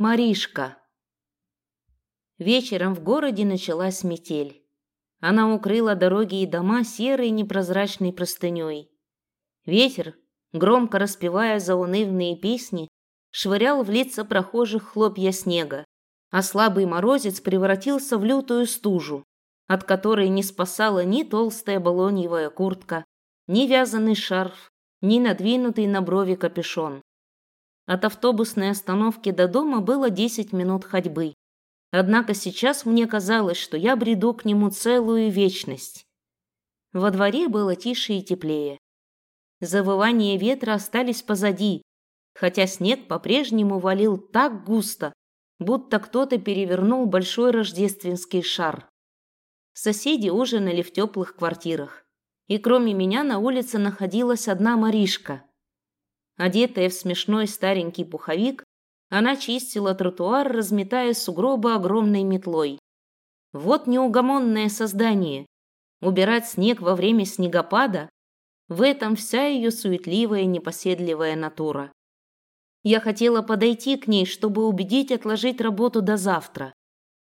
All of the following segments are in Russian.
Маришка. Вечером в городе началась метель. Она укрыла дороги и дома серой непрозрачной простыней. Ветер, громко распевая заунывные песни, швырял в лица прохожих хлопья снега, а слабый морозец превратился в лютую стужу, от которой не спасала ни толстая балоньевая куртка, ни вязаный шарф, ни надвинутый на брови капюшон. От автобусной остановки до дома было 10 минут ходьбы. Однако сейчас мне казалось, что я бреду к нему целую вечность. Во дворе было тише и теплее. Завывания ветра остались позади, хотя снег по-прежнему валил так густо, будто кто-то перевернул большой рождественский шар. Соседи ужинали в теплых квартирах, и кроме меня на улице находилась одна Маришка – Одетая в смешной старенький пуховик, она чистила тротуар, разметая сугробы огромной метлой. Вот неугомонное создание. Убирать снег во время снегопада – в этом вся ее суетливая непоседливая натура. Я хотела подойти к ней, чтобы убедить отложить работу до завтра,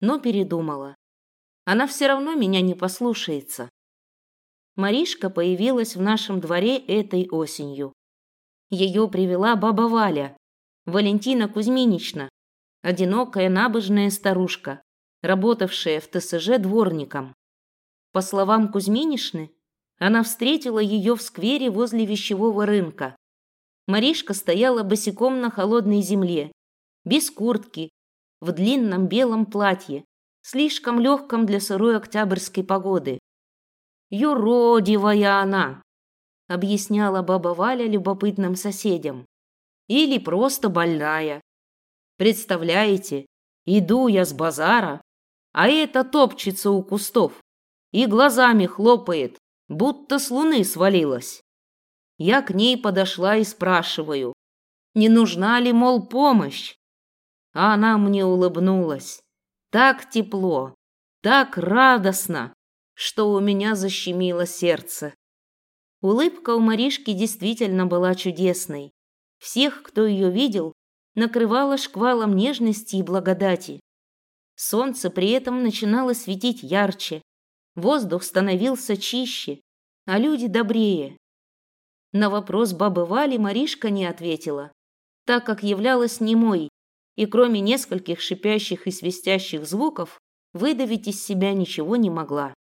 но передумала. Она все равно меня не послушается. Маришка появилась в нашем дворе этой осенью. Ее привела баба Валя, Валентина Кузьминична, одинокая набожная старушка, работавшая в ТСЖ дворником. По словам Кузьминишны, она встретила ее в сквере возле вещевого рынка. Маришка стояла босиком на холодной земле, без куртки, в длинном белом платье, слишком легком для сырой октябрьской погоды. Юродивая она, объясняла баба Валя любопытным соседям. Или просто больная. Представляете, иду я с базара, а эта топчется у кустов и глазами хлопает, будто с луны свалилась. Я к ней подошла и спрашиваю, не нужна ли, мол, помощь? А она мне улыбнулась. Так тепло, так радостно, что у меня защемило сердце. Улыбка у Маришки действительно была чудесной. Всех, кто ее видел, накрывала шквалом нежности и благодати. Солнце при этом начинало светить ярче, воздух становился чище, а люди добрее. На вопрос бабы Вали Маришка не ответила, так как являлась немой, и кроме нескольких шипящих и свистящих звуков выдавить из себя ничего не могла.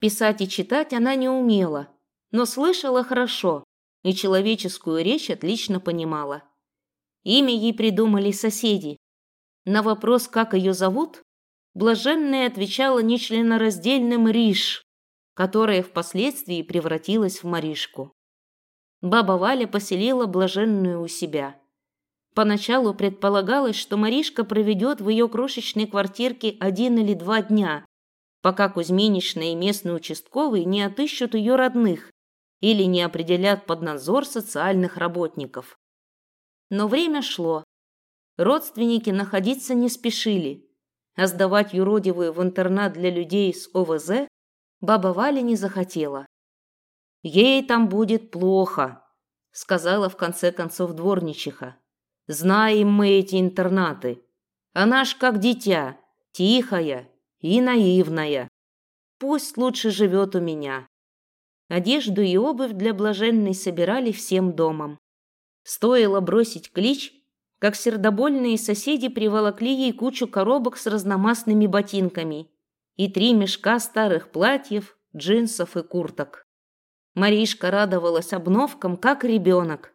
Писать и читать она не умела, но слышала хорошо и человеческую речь отлично понимала. Имя ей придумали соседи. На вопрос, как ее зовут, блаженная отвечала нечленораздельным Риш, которая впоследствии превратилась в Маришку. Баба Валя поселила блаженную у себя. Поначалу предполагалось, что Маришка проведет в ее крошечной квартирке один или два дня, пока Кузьминична и местный участковый не отыщут ее родных или не определят под надзор социальных работников. Но время шло. Родственники находиться не спешили, а сдавать юродивую в интернат для людей с ОВЗ баба Валя не захотела. «Ей там будет плохо», — сказала в конце концов дворничиха. «Знаем мы эти интернаты. Она ж как дитя, тихая и наивная. Пусть лучше живет у меня. Одежду и обувь для блаженной собирали всем домом. Стоило бросить клич, как сердобольные соседи приволокли ей кучу коробок с разномастными ботинками и три мешка старых платьев, джинсов и курток. Маришка радовалась обновкам, как ребенок.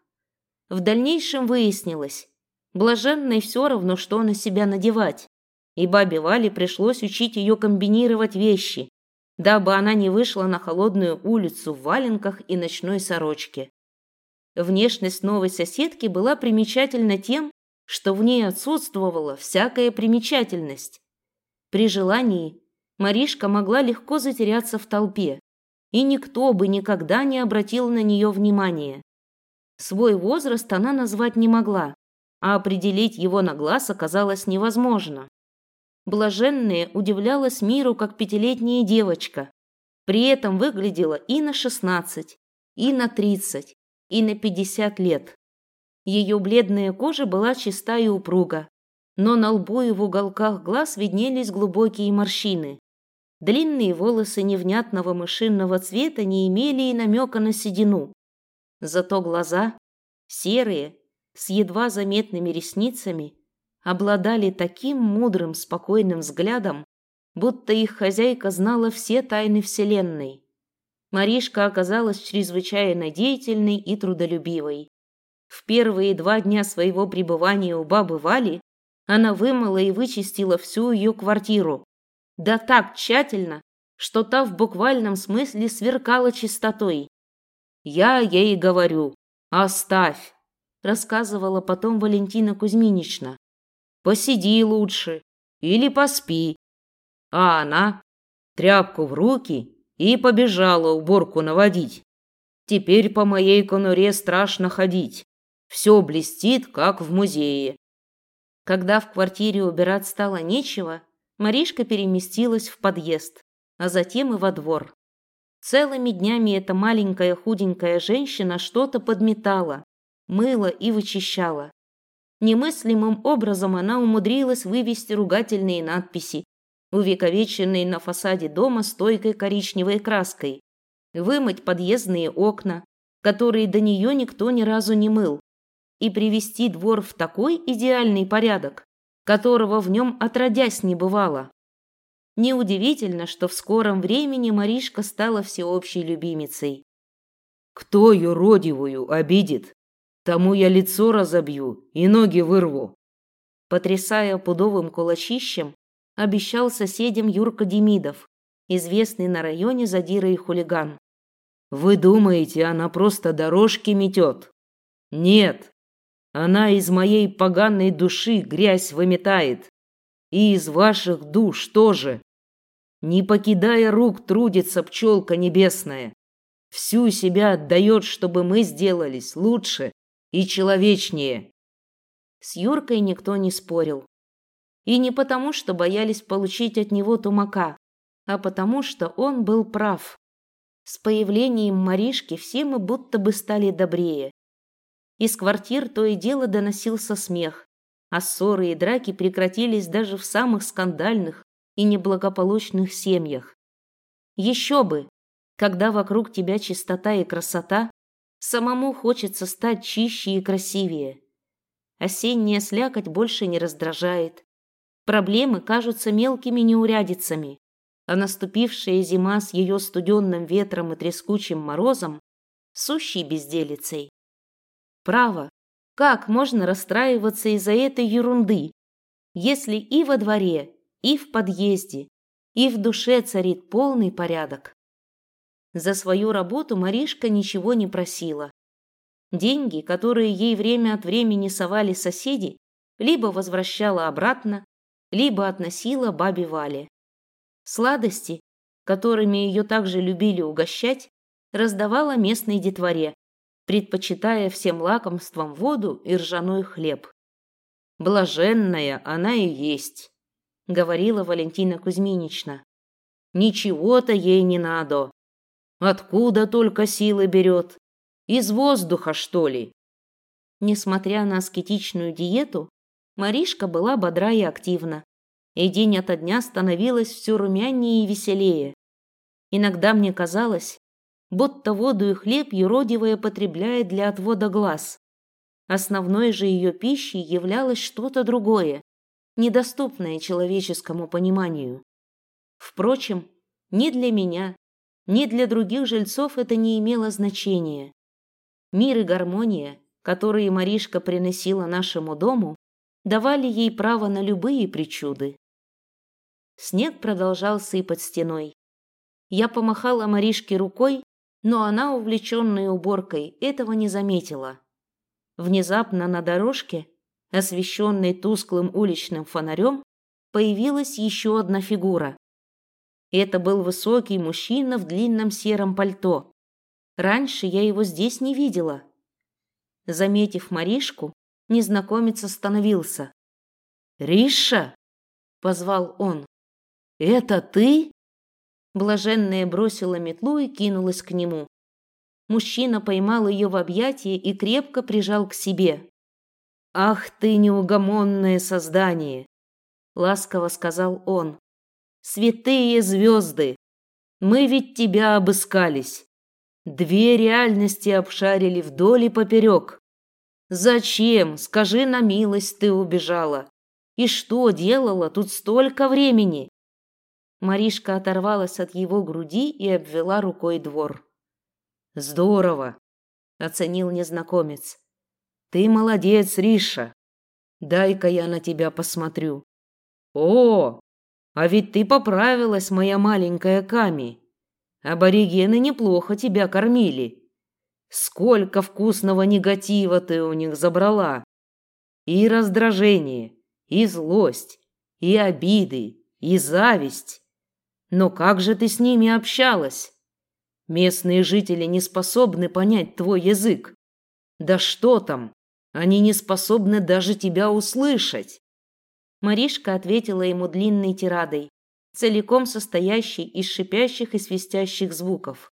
В дальнейшем выяснилось, блаженной все равно, что на себя надевать, и бабе Вале пришлось учить ее комбинировать вещи, дабы она не вышла на холодную улицу в валенках и ночной сорочке. Внешность новой соседки была примечательна тем, что в ней отсутствовала всякая примечательность. При желании Маришка могла легко затеряться в толпе, и никто бы никогда не обратил на нее внимания. Свой возраст она назвать не могла, а определить его на глаз оказалось невозможно. Блаженная удивлялась миру, как пятилетняя девочка. При этом выглядела и на шестнадцать, и на тридцать, и на пятьдесят лет. Ее бледная кожа была чиста и упруга, но на лбу и в уголках глаз виднелись глубокие морщины. Длинные волосы невнятного мышинного цвета не имели и намека на седину. Зато глаза, серые, с едва заметными ресницами, обладали таким мудрым, спокойным взглядом, будто их хозяйка знала все тайны Вселенной. Маришка оказалась чрезвычайно деятельной и трудолюбивой. В первые два дня своего пребывания у бабы Вали она вымыла и вычистила всю ее квартиру. Да так тщательно, что та в буквальном смысле сверкала чистотой. «Я ей говорю, оставь», — рассказывала потом Валентина Кузьминична. «Посиди лучше или поспи». А она тряпку в руки и побежала уборку наводить. Теперь по моей конуре страшно ходить. Все блестит, как в музее. Когда в квартире убирать стало нечего, Маришка переместилась в подъезд, а затем и во двор. Целыми днями эта маленькая худенькая женщина что-то подметала, мыла и вычищала. Немыслимым образом она умудрилась вывести ругательные надписи, увековеченные на фасаде дома стойкой коричневой краской, вымыть подъездные окна, которые до нее никто ни разу не мыл, и привести двор в такой идеальный порядок, которого в нем отродясь не бывало. Неудивительно, что в скором времени Маришка стала всеобщей любимицей. «Кто юродивую обидит, тому я лицо разобью и ноги вырву». Потрясая пудовым кулачищем, обещал соседям Юрка Демидов, известный на районе задира и хулиган. «Вы думаете, она просто дорожки метет?» «Нет, она из моей поганой души грязь выметает. И из ваших душ тоже. Не покидая рук трудится пчелка небесная. Всю себя отдает, чтобы мы сделались лучше и человечнее. С Юркой никто не спорил. И не потому, что боялись получить от него тумака, а потому, что он был прав. С появлением Маришки все мы будто бы стали добрее. Из квартир то и дело доносился смех, а ссоры и драки прекратились даже в самых скандальных и неблагополучных семьях. Еще бы, когда вокруг тебя чистота и красота, самому хочется стать чище и красивее. Осенняя слякоть больше не раздражает. Проблемы кажутся мелкими неурядицами, а наступившая зима с ее студенным ветром и трескучим морозом – сущей безделицей. Право, как можно расстраиваться из-за этой ерунды, если и во дворе, и в подъезде, и в душе царит полный порядок? За свою работу Маришка ничего не просила. Деньги, которые ей время от времени совали соседи, либо возвращала обратно, либо относила бабе Вале. Сладости, которыми ее также любили угощать, раздавала местной детворе, предпочитая всем лакомствам воду и ржаной хлеб. «Блаженная она и есть», — говорила Валентина Кузьминична. «Ничего-то ей не надо. Откуда только силы берет? Из воздуха, что ли?» Несмотря на аскетичную диету, Маришка была бодра и активна, и день ото дня становилась все румянее и веселее. Иногда мне казалось, будто воду и хлеб юродивая потребляет для отвода глаз. Основной же ее пищей являлось что-то другое, недоступное человеческому пониманию. Впрочем, ни для меня, ни для других жильцов это не имело значения. Мир и гармония, которые Маришка приносила нашему дому, давали ей право на любые причуды. Снег продолжал сыпать стеной. Я помахала Маришке рукой, но она, увлеченная уборкой, этого не заметила. Внезапно на дорожке, освещенной тусклым уличным фонарем, появилась еще одна фигура. Это был высокий мужчина в длинном сером пальто. Раньше я его здесь не видела. Заметив Маришку, незнакомец остановился. «Риша!» — позвал он. «Это ты?» Блаженная бросила метлу и кинулась к нему. Мужчина поймал ее в объятия и крепко прижал к себе. Ах ты неугомонное создание, ласково сказал он. Святые звезды, мы ведь тебя обыскались. Две реальности обшарили вдоль и поперек. Зачем, скажи на милость, ты убежала? И что делала тут столько времени? Маришка оторвалась от его груди и обвела рукой двор. Здорово, оценил незнакомец. Ты молодец, Риша. Дай-ка я на тебя посмотрю. О, а ведь ты поправилась, моя маленькая Ками. Аборигены неплохо тебя кормили. Сколько вкусного негатива ты у них забрала. И раздражение, и злость, и обиды, и зависть. Но как же ты с ними общалась? Местные жители не способны понять твой язык. Да что там, они не способны даже тебя услышать. Маришка ответила ему длинной тирадой, целиком состоящей из шипящих и свистящих звуков.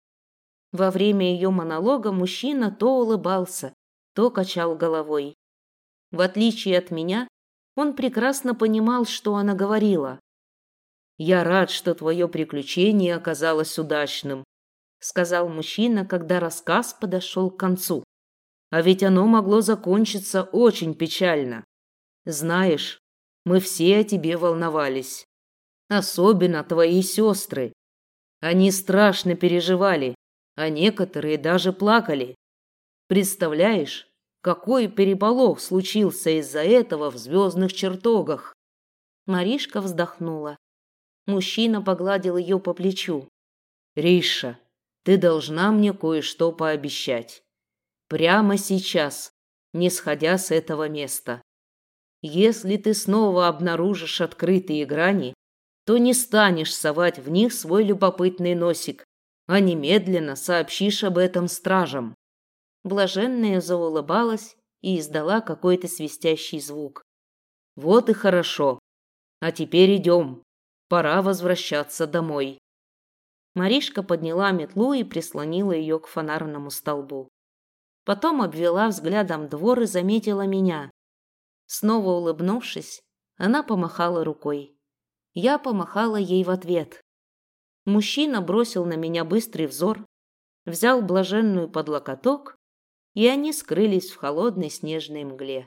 Во время ее монолога мужчина то улыбался, то качал головой. В отличие от меня, он прекрасно понимал, что она говорила. «Я рад, что твое приключение оказалось удачным сказал мужчина, когда рассказ подошел к концу. А ведь оно могло закончиться очень печально. Знаешь, мы все о тебе волновались. Особенно твои сестры. Они страшно переживали, а некоторые даже плакали. Представляешь, какой переполох случился из-за этого в звездных чертогах? Маришка вздохнула. Мужчина погладил ее по плечу. Риша, ты должна мне кое-что пообещать. Прямо сейчас, не сходя с этого места. Если ты снова обнаружишь открытые грани, то не станешь совать в них свой любопытный носик, а немедленно сообщишь об этом стражам. Блаженная заулыбалась и издала какой-то свистящий звук. Вот и хорошо. А теперь идем. Пора возвращаться домой. Маришка подняла метлу и прислонила ее к фонарному столбу. Потом обвела взглядом двор и заметила меня. Снова улыбнувшись, она помахала рукой. Я помахала ей в ответ. Мужчина бросил на меня быстрый взор, взял блаженную под локоток, и они скрылись в холодной снежной мгле.